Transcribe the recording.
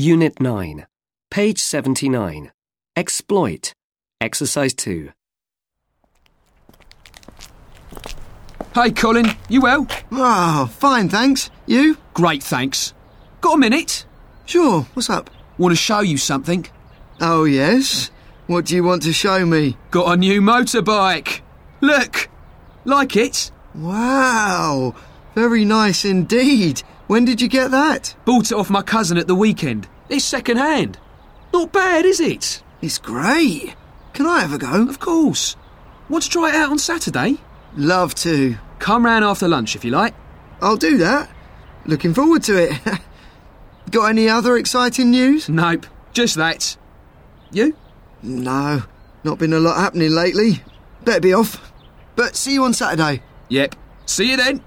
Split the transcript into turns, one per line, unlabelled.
Unit 9, page 79. Exploit. Exercise 2.
Hey, Colin, you well?
Oh, fine, thanks. You?
Great, thanks. Got a minute?
Sure, what's up?
Want to show you something?
Oh, yes? What do you want to show me?
Got a new motorbike. Look, like it?
Wow, very nice indeed. When did you get that?
Bought it off my cousin at the weekend. It's second hand. Not bad, is it?
It's great. Can I have a go?
Of course. Want to try it out on Saturday?
Love to.
Come round after lunch if you like.
I'll do that. Looking forward to it. Got any other exciting news?
Nope, just that. You?
No, not been a lot happening lately. Better be off. But see you on Saturday.
Yep. See you then.